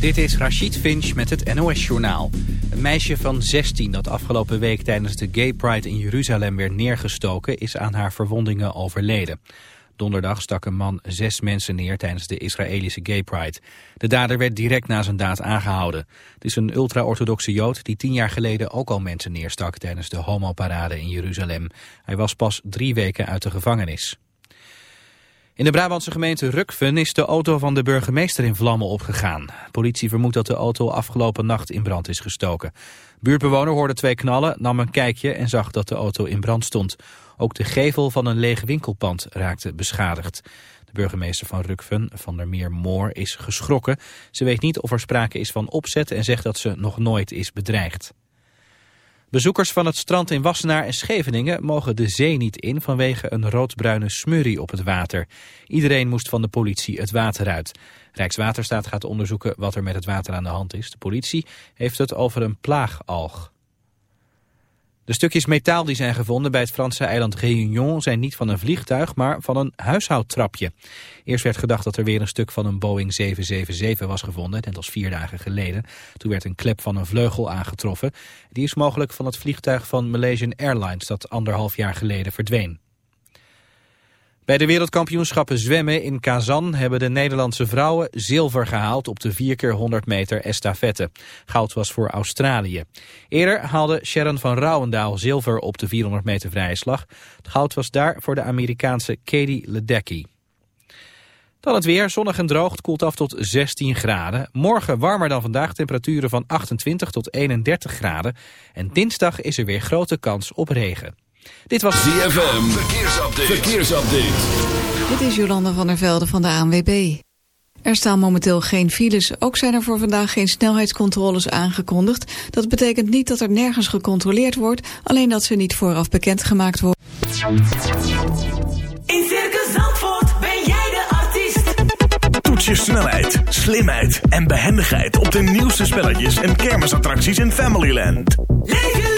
Dit is Rachid Finch met het NOS-journaal. Een meisje van 16 dat afgelopen week tijdens de Gay Pride in Jeruzalem werd neergestoken... is aan haar verwondingen overleden. Donderdag stak een man zes mensen neer tijdens de Israëlische Gay Pride. De dader werd direct na zijn daad aangehouden. Het is een ultra-orthodoxe jood die tien jaar geleden ook al mensen neerstak... tijdens de homoparade in Jeruzalem. Hij was pas drie weken uit de gevangenis. In de Brabantse gemeente Rukven is de auto van de burgemeester in vlammen opgegaan. Politie vermoedt dat de auto afgelopen nacht in brand is gestoken. Buurtbewoner hoorde twee knallen, nam een kijkje en zag dat de auto in brand stond. Ook de gevel van een leeg winkelpand raakte beschadigd. De burgemeester van Rukven, Van der Meer Moor, is geschrokken. Ze weet niet of er sprake is van opzet en zegt dat ze nog nooit is bedreigd. Bezoekers van het strand in Wassenaar en Scheveningen mogen de zee niet in vanwege een roodbruine smurrie op het water. Iedereen moest van de politie het water uit. Rijkswaterstaat gaat onderzoeken wat er met het water aan de hand is. De politie heeft het over een plaagalg. De stukjes metaal die zijn gevonden bij het Franse eiland Réunion zijn niet van een vliegtuig, maar van een huishoudtrapje. Eerst werd gedacht dat er weer een stuk van een Boeing 777 was gevonden, net als vier dagen geleden. Toen werd een klep van een vleugel aangetroffen. Die is mogelijk van het vliegtuig van Malaysian Airlines dat anderhalf jaar geleden verdween. Bij de wereldkampioenschappen zwemmen in Kazan hebben de Nederlandse vrouwen zilver gehaald op de 4 keer 100 meter estafette. Goud was voor Australië. Eerder haalde Sharon van Rouwendaal zilver op de 400 meter vrije slag. Goud was daar voor de Amerikaanse Katie Ledecky. Dan het weer, zonnig en droog, koelt af tot 16 graden. Morgen warmer dan vandaag, temperaturen van 28 tot 31 graden. En dinsdag is er weer grote kans op regen. Dit was ZFM. Verkeersupdate. Verkeersupdate. Dit is Jolanda van der Velde van de ANWB. Er staan momenteel geen files. Ook zijn er voor vandaag geen snelheidscontroles aangekondigd. Dat betekent niet dat er nergens gecontroleerd wordt, alleen dat ze niet vooraf bekendgemaakt worden. In Circus Zandvoort ben jij de artiest. Toets je snelheid, slimheid en behendigheid op de nieuwste spelletjes en kermisattracties in Familyland. Leef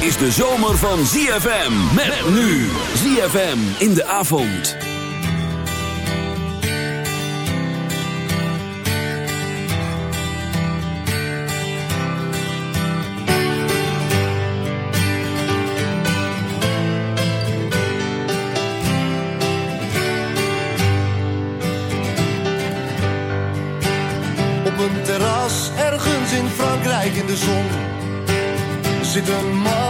Is de zomer van ZFM. Met nu. ZFM in de avond. Op een terras ergens in Frankrijk in de zon zit een man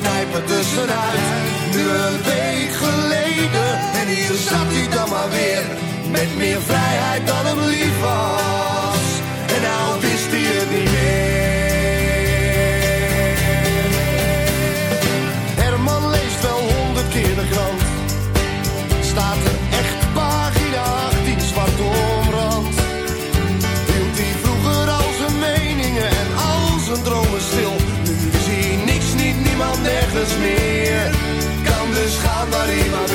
knijp het tussenuit. Nu een week geleden, en hier zat hij dan maar weer. Met meer vrijheid dan hem lief was. En nou wist hij het niet meer. Gaan waar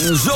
And.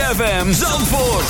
ZFM Zandvoort.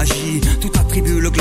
magie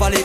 valer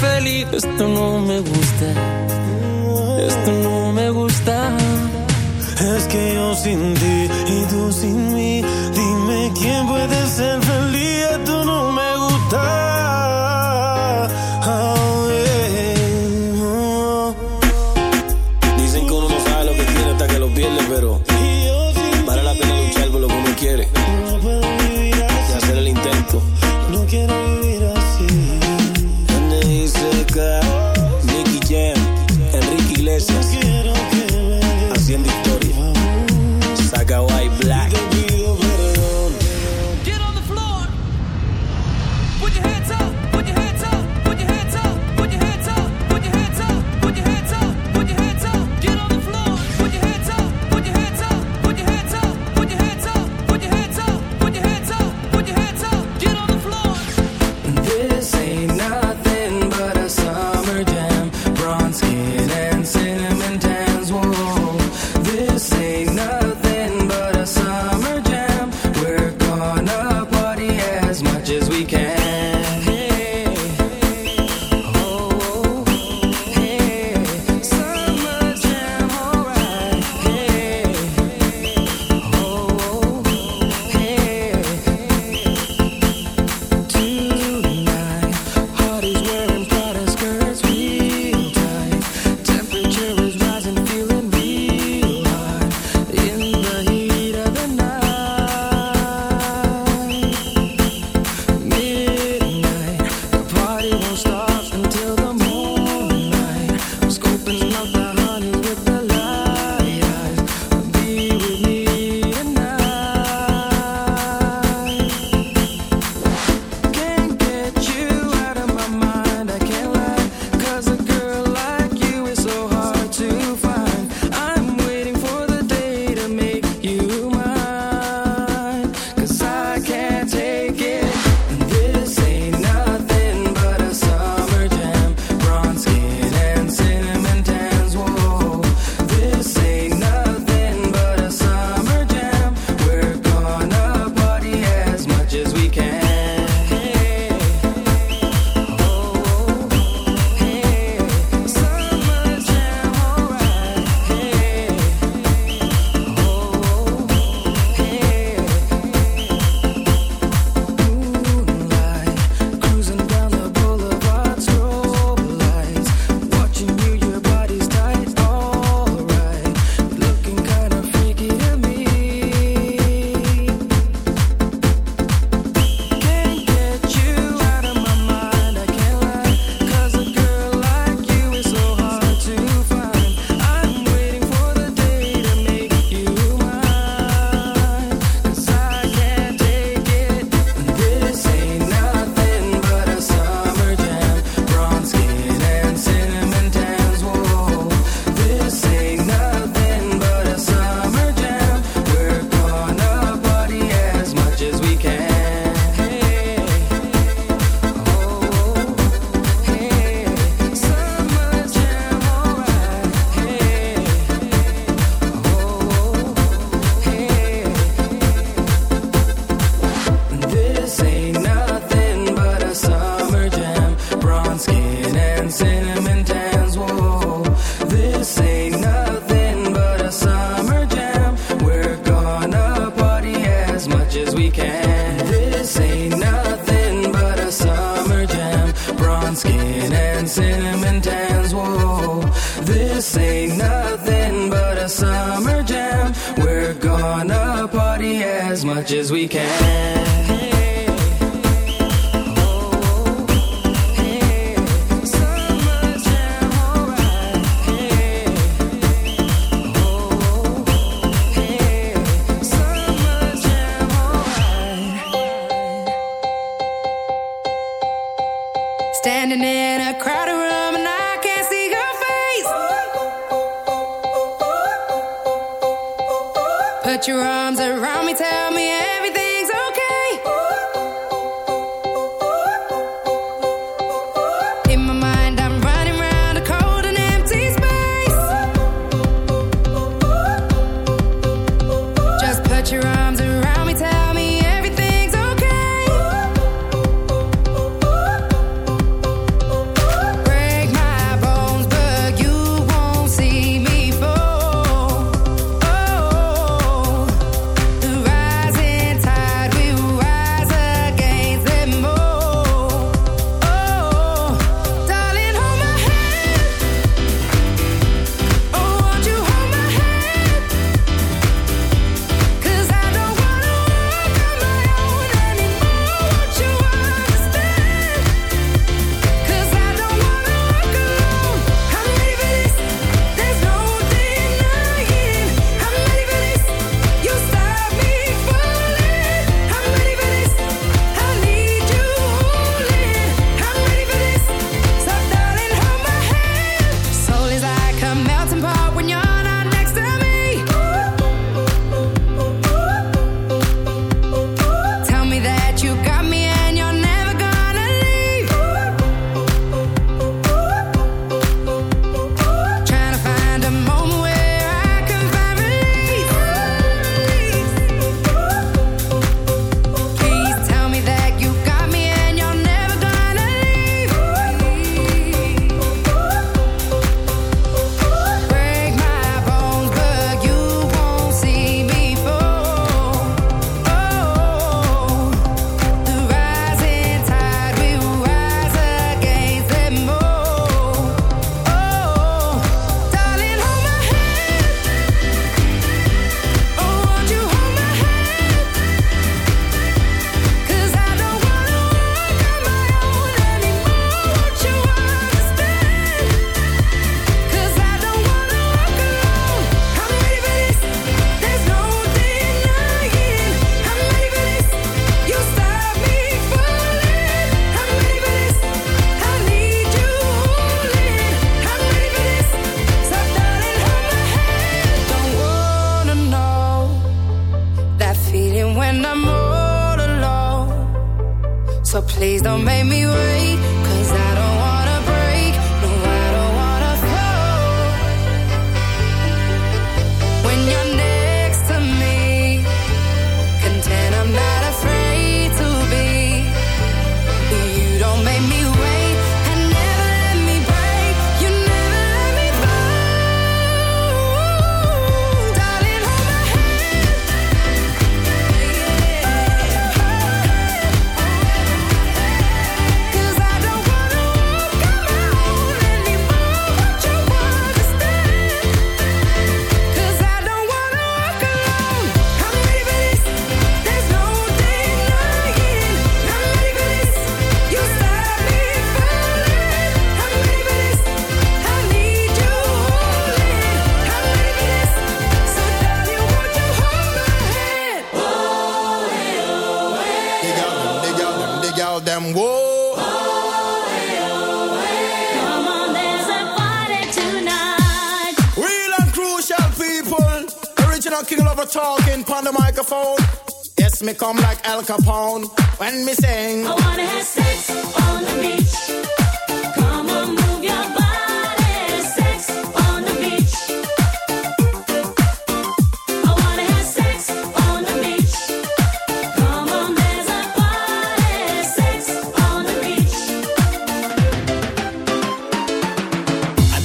feliz, esto no me gusta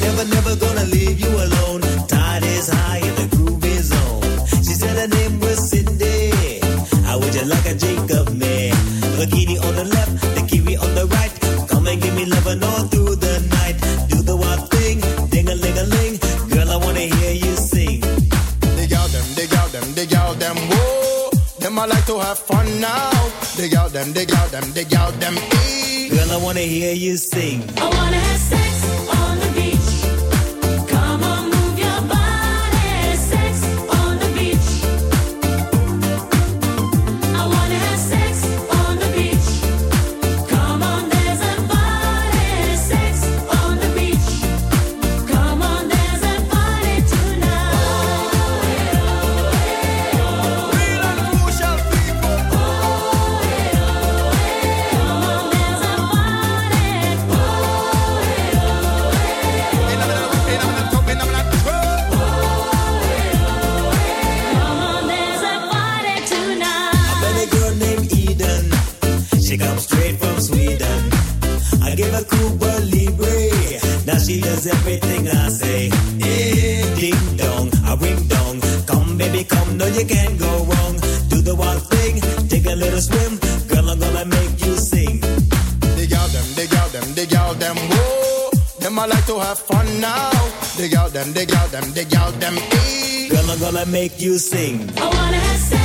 Never, never gonna leave you alone. Tide is high and the groove is on. She said her name was Cindy. I would you like a Bikini on the left, the kiwi on the right. Come and give me all through the night. Do the wild thing. Girl, I wanna hear you sing. Dig out them, dig out them, dig out them. Them I like to have fun now. Dig out them, dig out them, dig out them. Girl, I wanna hear you sing. I wanna have sex. them, them, them. Eh. Girl, I'm gonna make you sing. I wanna have sex.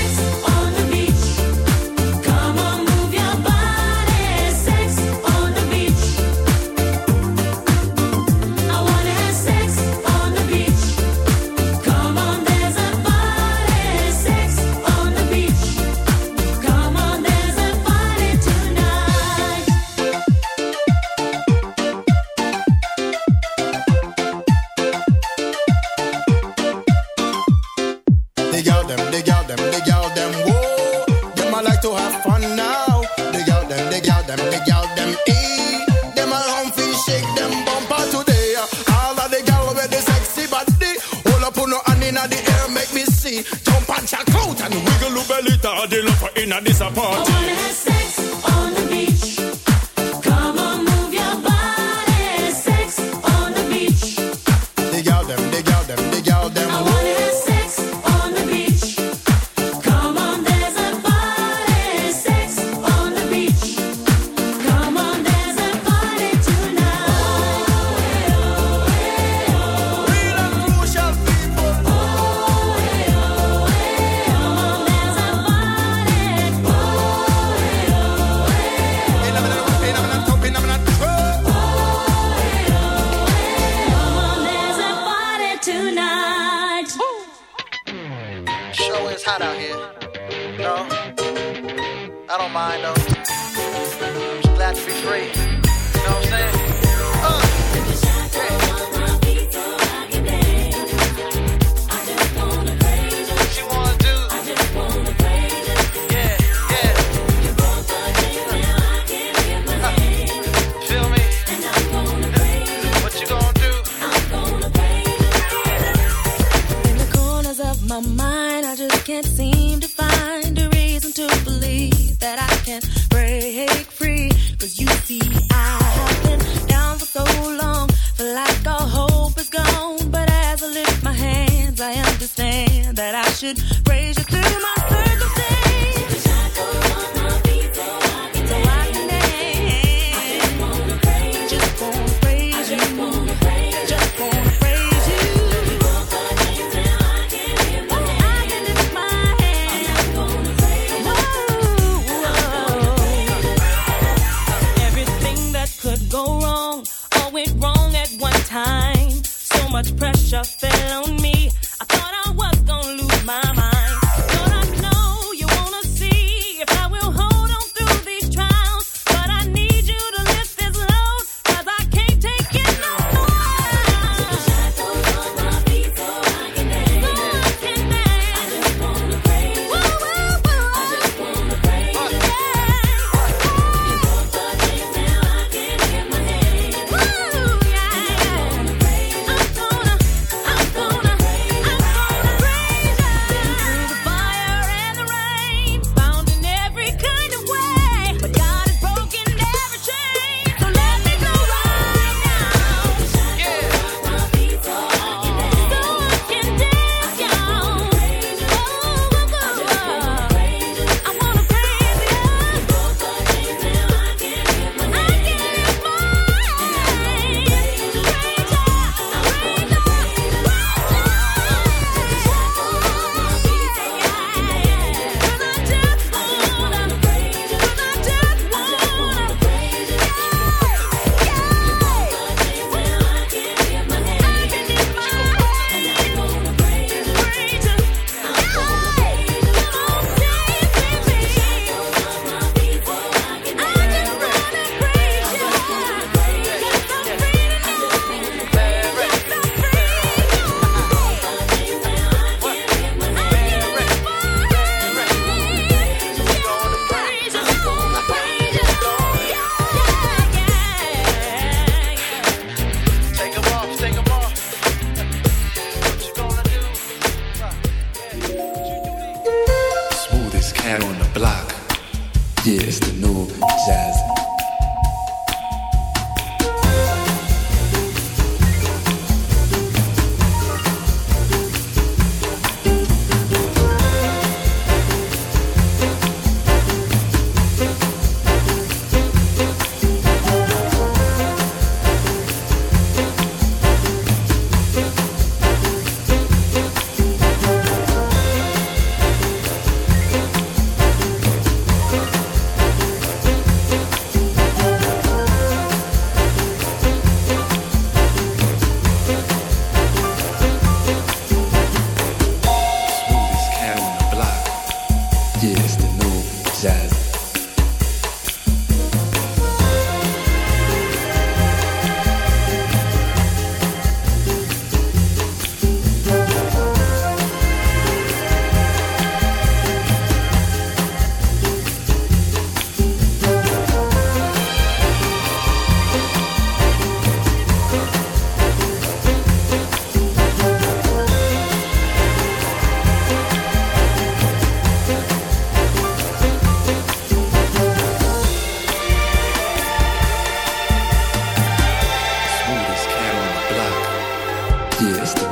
that I should raise you through my Podcast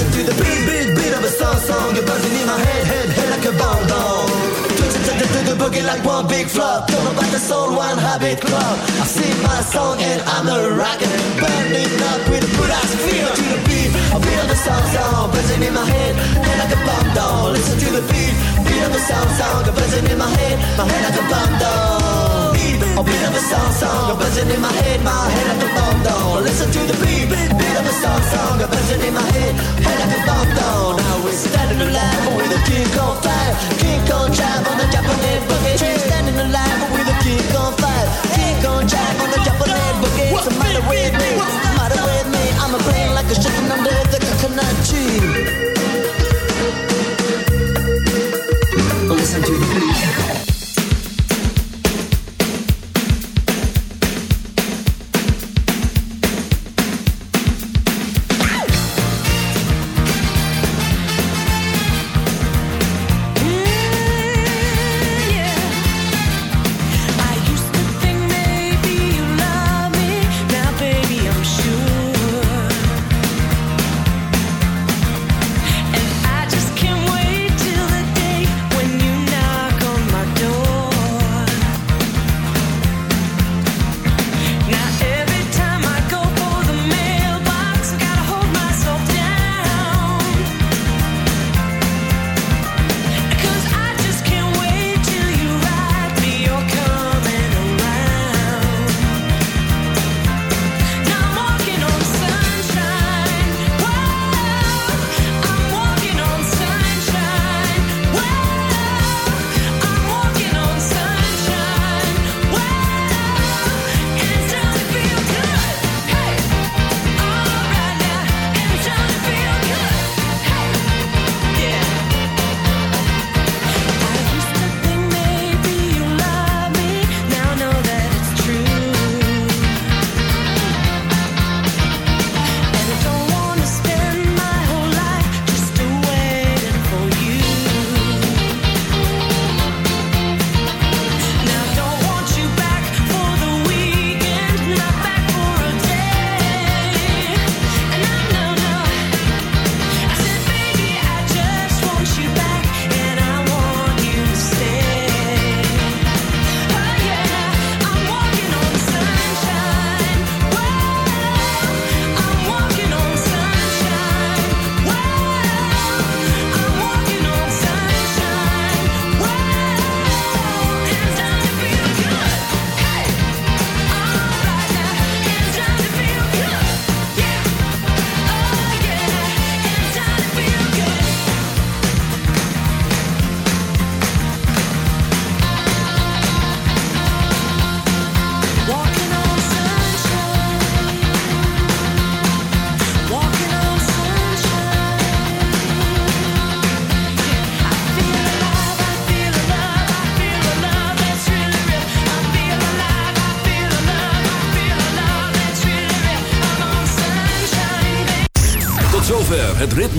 Listen to the beat, beat, beat of a song song buzzing in my head, head, head like a bomb. Twisted to the, boogie like one big flop. Don't know about the soul, one habit club. I sing my song and I'm a rocker. Burning up with a good ass feel to the beat. I feel the sound sound buzzing in my head, head like a bomb down. Listen to the beat, beat of the sound sound buzzing in my head, my head like a bomb down. A beat of a song song, a buzzing in my head, my head like a bomb down. Listen to the beat, beat of a sound sound buzzing in my head, head like a bomb down. Now we're standing alive with a king on fire, king on drive on the Japanese boogie. We're standing alive with a king on fire, king on drive on the Japanese boogie. What's the matter with me? What's the matter with me? I'm a brain like a chicken under the coconut tree. Listen to the beat.